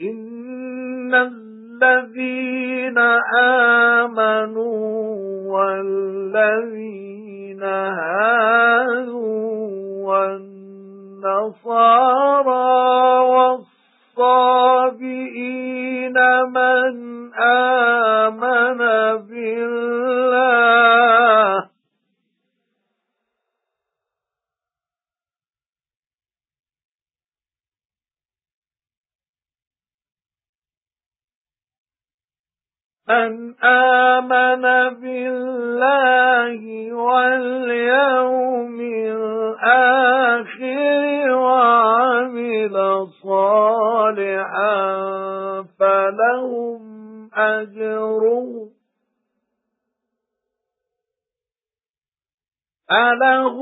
إِنَّ الَّذِينَ آمَنُوا وَالَّذِينَ هَادُوا وَالنَّصَارَى مَنْ آمَنَ بِاللَّهِ وَالْيَوْمِ الْآخِرِ وَعَمِلَ صَالِحًا فَلَهُمْ أَجْرُهُمْ فَلَهُمْ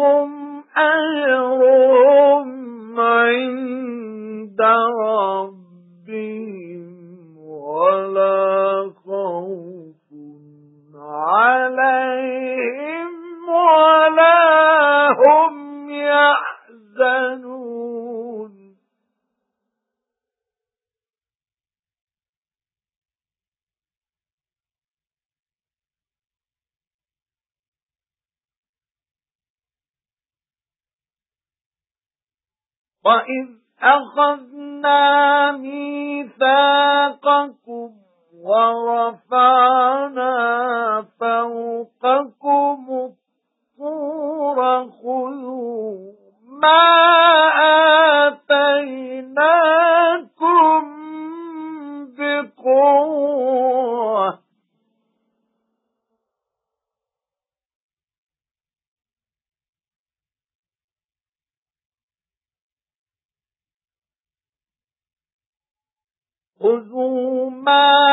يَحْزَنُونَ وَإِذْ أَخَذْنَا مِيثَاقَكُمْ وَرَفَعْنَا فَوْقَكُمُ الطُّورَ خُذُوا مَا آتَيْنَاكُمْ بِقُوَّةٍ. خُذُوا مَا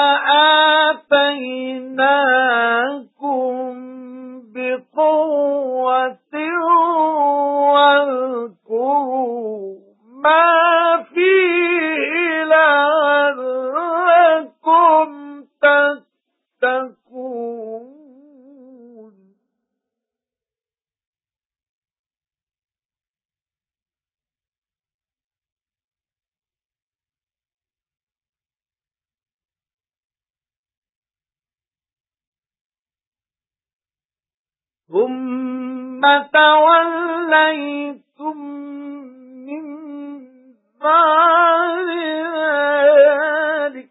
ثُمَّ تَوَلَّيْتُمْ مِنْ بَعْدِ ذَلِكَ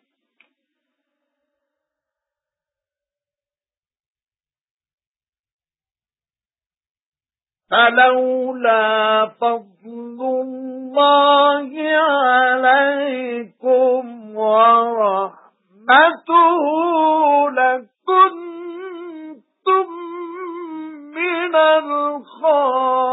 فَلَوْلَا فَضْلُ اللَّهِ عَلَيْكُمْ وَرَحْمَتُهُ لَكُنْتُمْ مِنَ الْخَاسِرِينَ.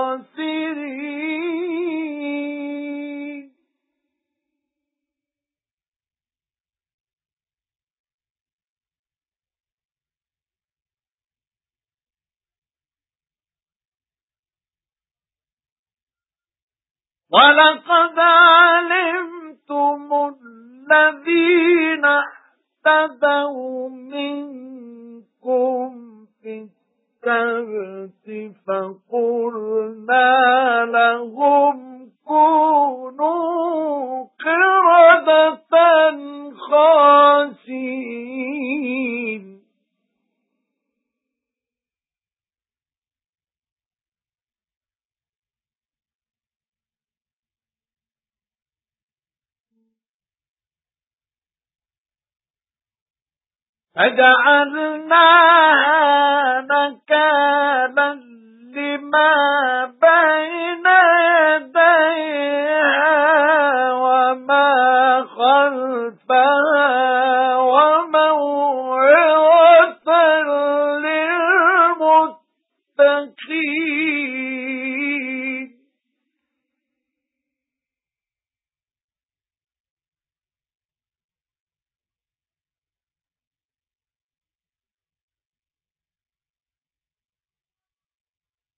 وَلَقَدْ عَلِمْتُمُ الَّذِينَ اعْتَدَوْا مِنكُمْ السَّبْتِ فَقُلْنَا لَهُمْ كُونُوا قِرَدَةً خَاسِئِينَ فَجَعَلْنَاهَا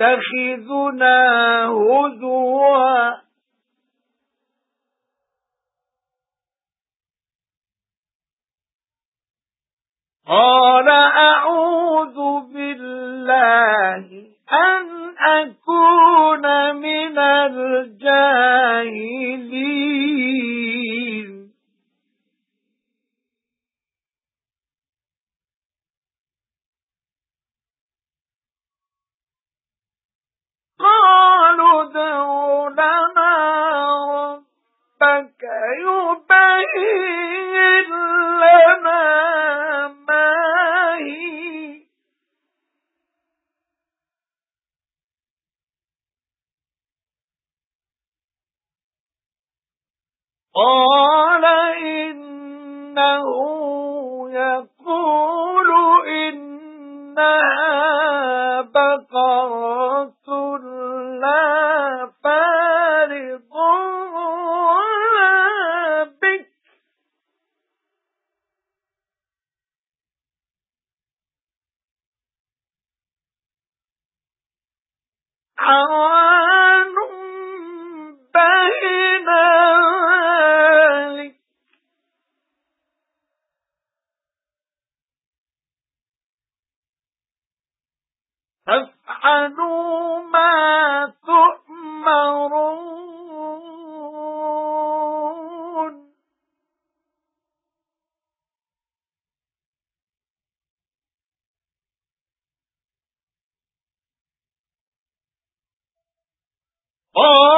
أَتَتَّخِذُنَا هُزُوًا. قَالَ أَعُوذُ بِاللَّهِ أَنْ أَكُونَ مِنَ الْجَاهِلِينَ. يُبَيِّن لَّنَا قَالَ إِنَّهُ يَقُولُ إِنَّهَا بَقَرَةٌ. عَوَانٌ قَالَ